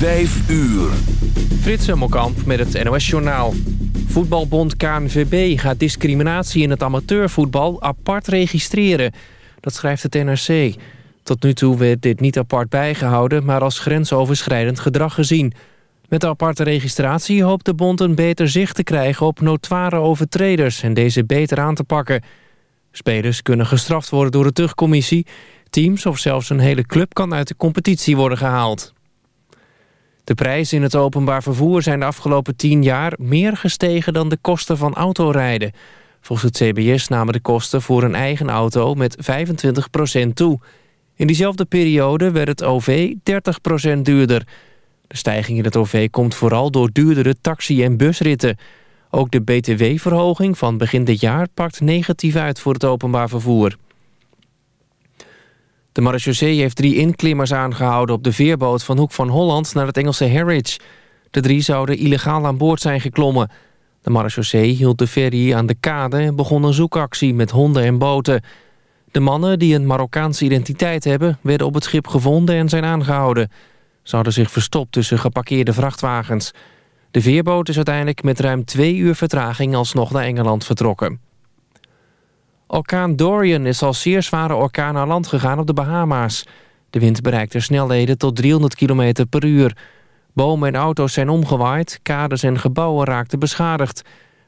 Vijf uur. Frits Hemmelkamp met het NOS-journaal. Voetbalbond KNVB gaat discriminatie in het amateurvoetbal apart registreren. Dat schrijft het NRC. Tot nu toe werd dit niet apart bijgehouden, maar als grensoverschrijdend gedrag gezien. Met de aparte registratie hoopt de bond een beter zicht te krijgen op notoire overtreders en deze beter aan te pakken. Spelers kunnen gestraft worden door de terugcommissie. Teams of zelfs een hele club kan uit de competitie worden gehaald. De prijzen in het openbaar vervoer zijn de afgelopen tien jaar meer gestegen dan de kosten van autorijden. Volgens het CBS namen de kosten voor een eigen auto met 25% toe. In diezelfde periode werd het OV 30% duurder. De stijging in het OV komt vooral door duurdere taxi- en busritten. Ook de btw-verhoging van begin dit jaar pakt negatief uit voor het openbaar vervoer. De marechaussee heeft drie inklimmers aangehouden op de veerboot van Hoek van Holland naar het Engelse Harwich. De drie zouden illegaal aan boord zijn geklommen. De marechaussee hield de ferry aan de kade en begon een zoekactie met honden en boten. De mannen die een Marokkaanse identiteit hebben werden op het schip gevonden en zijn aangehouden. Ze hadden zich verstopt tussen geparkeerde vrachtwagens. De veerboot is uiteindelijk met ruim twee uur vertraging alsnog naar Engeland vertrokken. Orkaan Dorian is als zeer zware orkaan aan land gegaan op de Bahama's. De wind bereikte snelheden tot 300 km per uur. Bomen en auto's zijn omgewaaid, kades en gebouwen raakten beschadigd.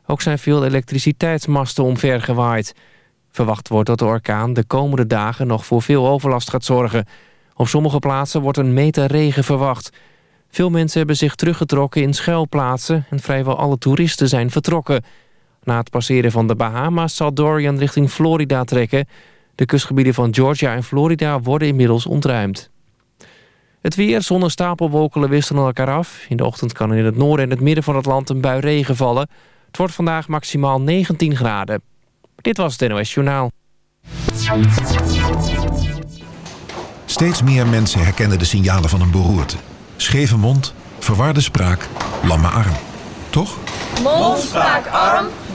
Ook zijn veel elektriciteitsmasten omvergewaaid. Verwacht wordt dat de orkaan de komende dagen nog voor veel overlast gaat zorgen. Op sommige plaatsen wordt een meter regen verwacht. Veel mensen hebben zich teruggetrokken in schuilplaatsen... en vrijwel alle toeristen zijn vertrokken... Na het passeren van de Bahama's zal Dorian richting Florida trekken. De kustgebieden van Georgia en Florida worden inmiddels ontruimd. Het weer, zon en stapelwolken wisselen elkaar af. In de ochtend kan in het noorden en het midden van het land een bui regen vallen. Het wordt vandaag maximaal 19 graden. Dit was het NOS Journaal. Steeds meer mensen herkennen de signalen van een beroerte. Scheve mond, verwarde spraak, lamme arm. Toch? Mond, spraak, arm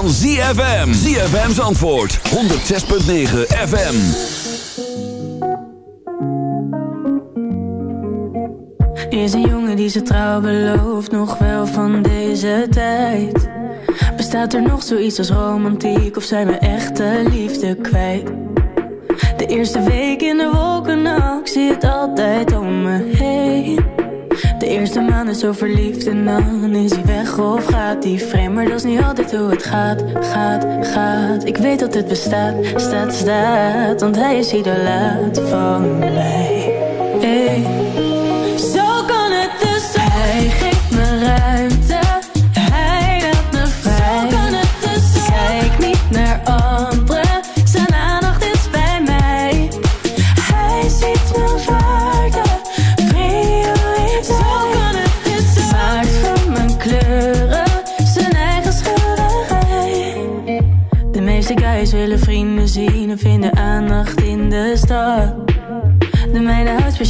van ZFM. ZFM's antwoord. 106.9 FM. Is een jongen die ze trouw belooft. Nog wel van deze tijd. Bestaat er nog zoiets als romantiek? Of zijn we echte liefde kwijt? De eerste week in de wolken, nou, ik zie het altijd om me heen. De eerste maand is zo verliefd en dan is hij weg of gaat hij vreemd. Maar dat is niet altijd hoe het gaat, gaat, gaat. Ik weet dat het bestaat, staat, staat. Want hij is idolaat van mij. Hey.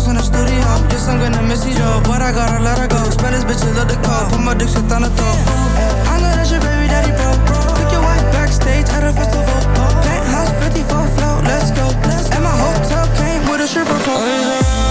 ten in studio. Guess I'm gonna miss you, Joe, but I gotta let her go. Spanish bitches love the call, put my dick shit on the throat. I know that's your baby daddy, bro. Took your wife backstage at a festival. Penthouse 54 float, let's go. And my hotel came with a stripper pole.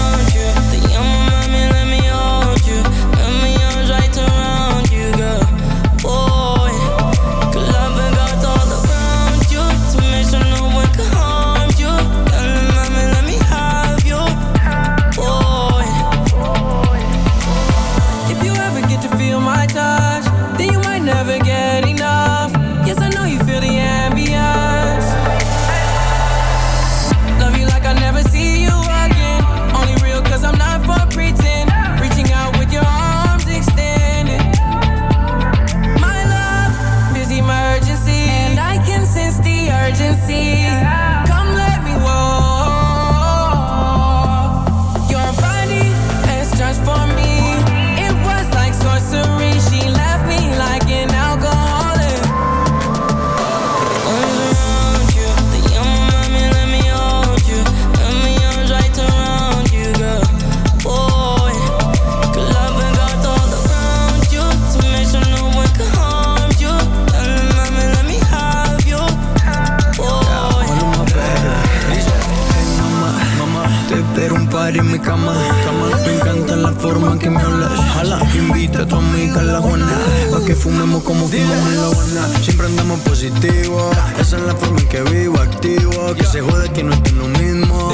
Que fumemos como fumamos en la Habana. Siempre andamos positivo. Esa es la forma en que vivo, activo. Que se jode que no es lo mismo.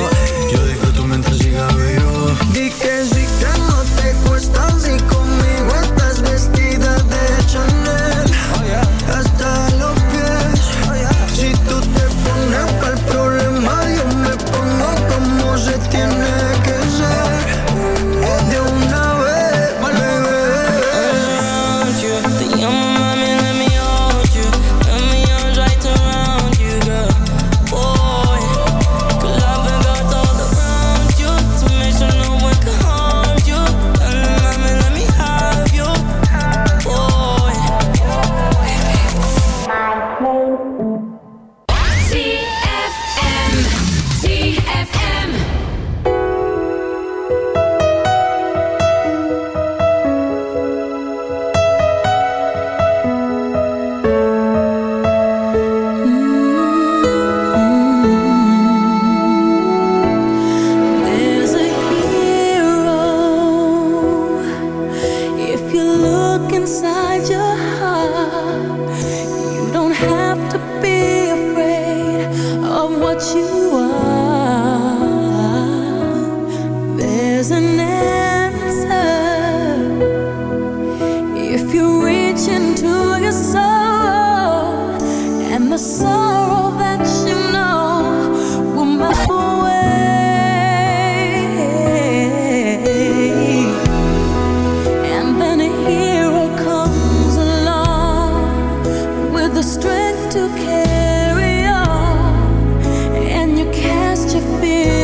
be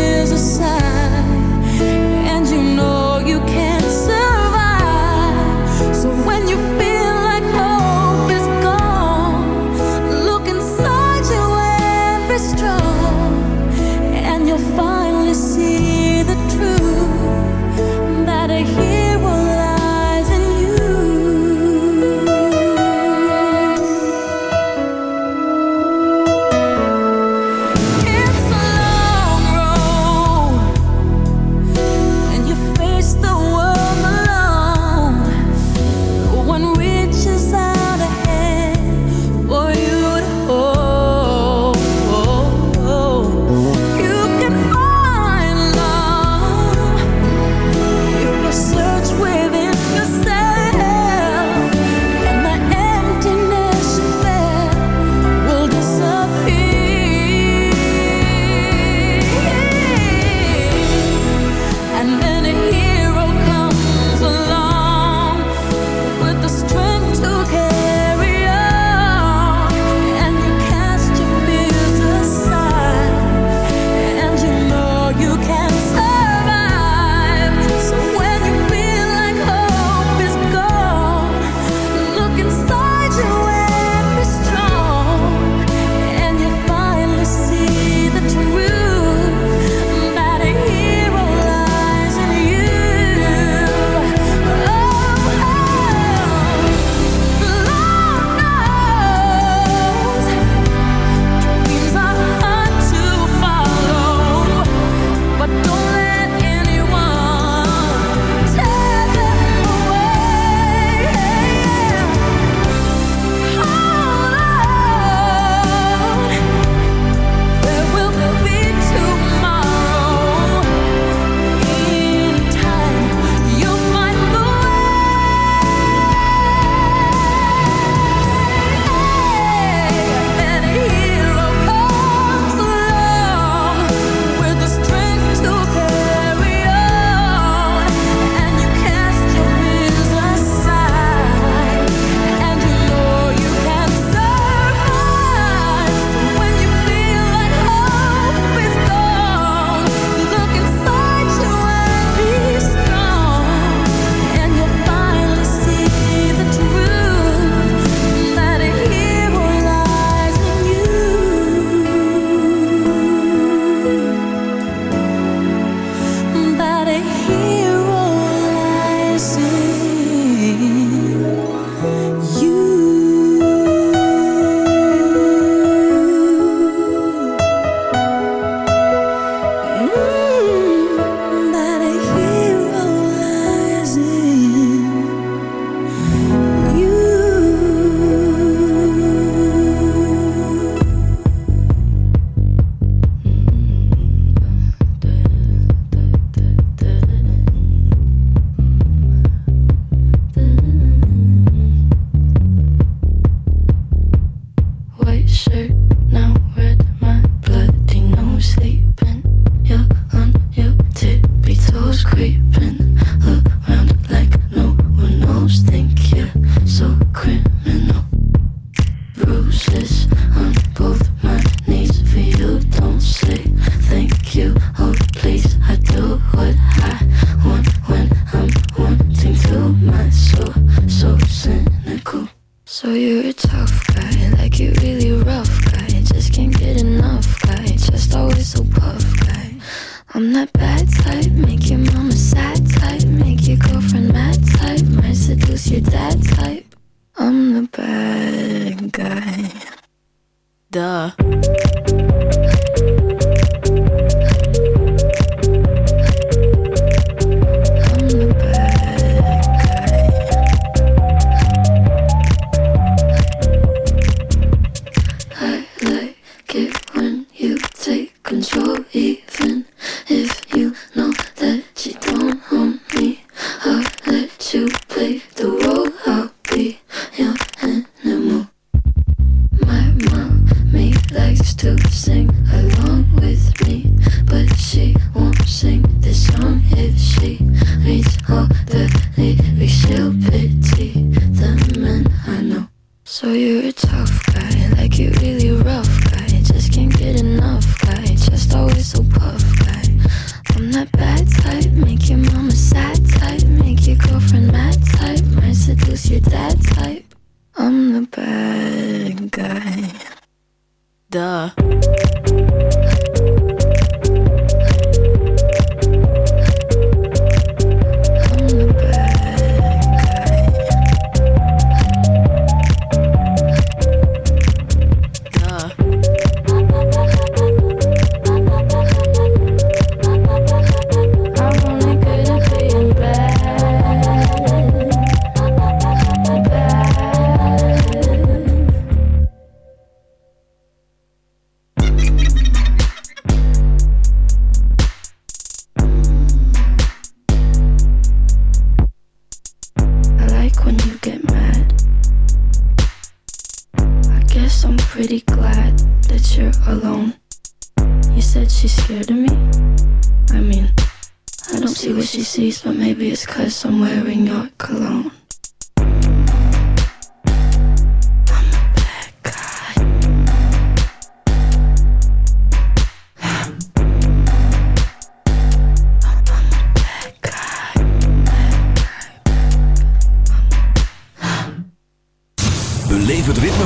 face, maybe it's cause I'm wearing your cologne.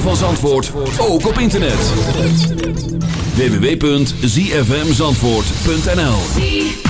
van Zandvoort ook op internet. www.zfmzandvoort.nl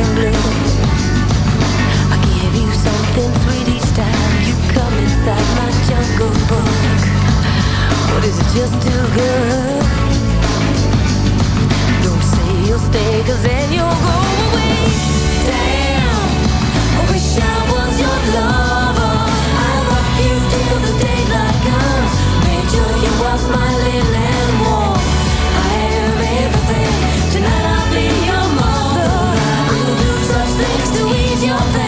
and blues. I give you something sweet each time you come inside my jungle book. But is it just too good? Don't say you'll stay, cause then you'll go away. Damn, I wish I was your lover. I love you till the daylight comes. Make sure you was my little your face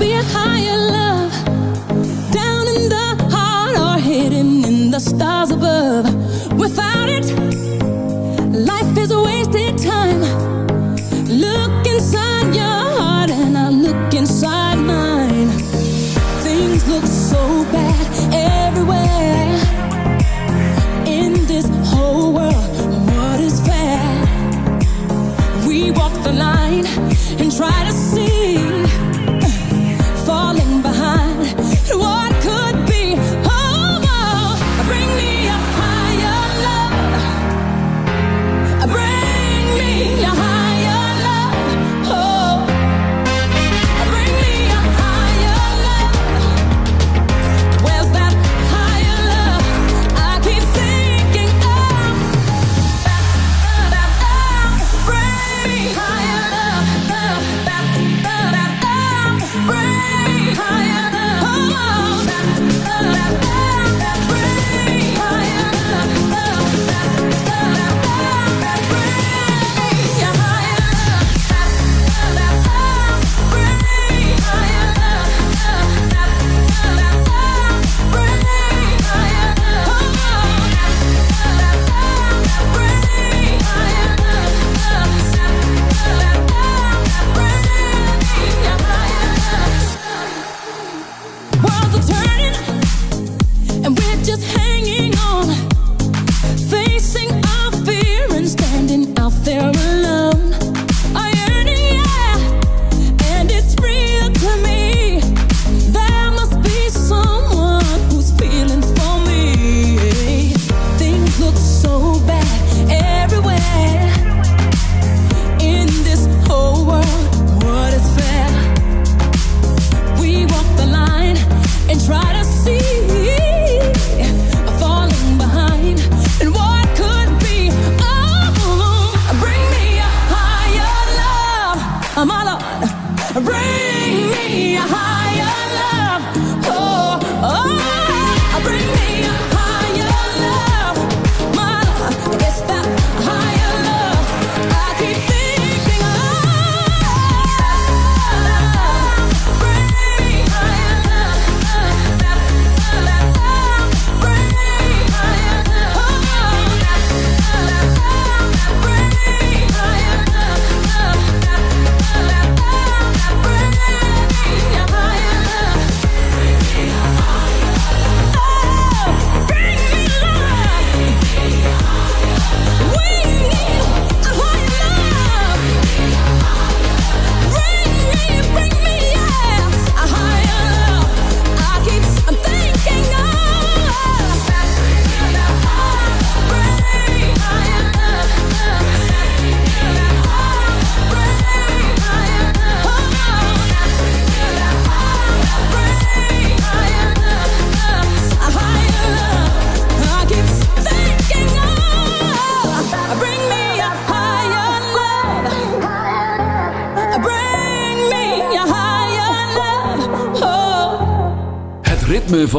being higher love. Down in the heart or hidden in the stars above. Without it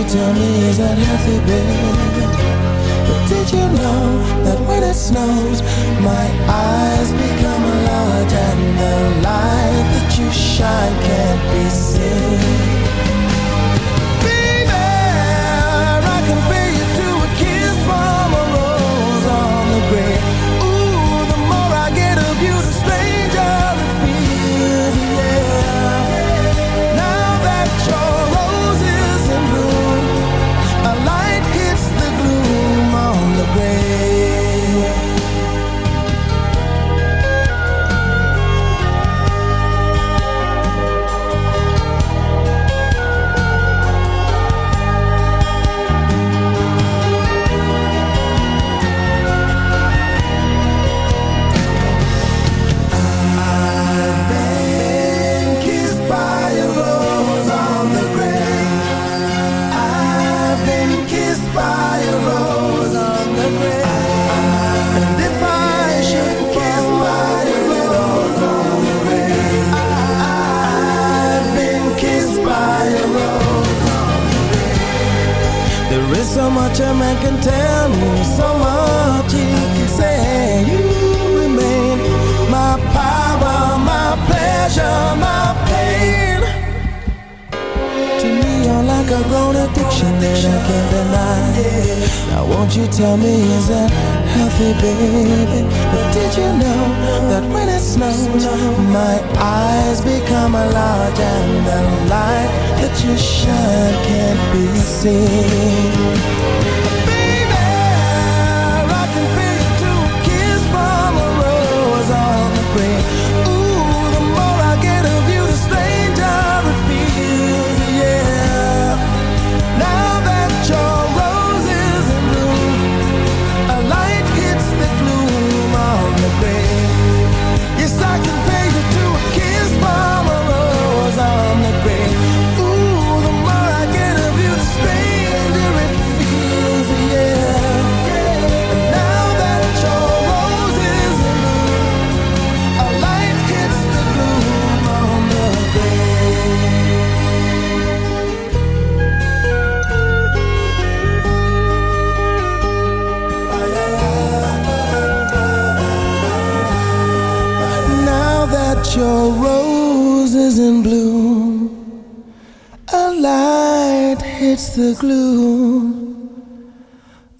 you tell me is that healthy, babe? But did you know that when it snows, my eyes become a and the light that you shine can't be seen? The glue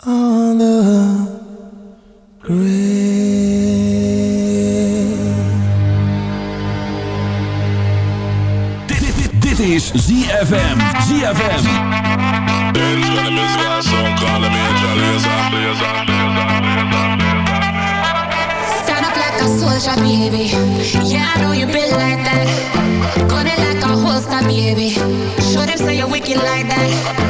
on the grave. Dit, is ZFM. ZFM. Stand up like a soldier, baby. Yeah, I know you been like that. Gun it like a holster, baby. like that.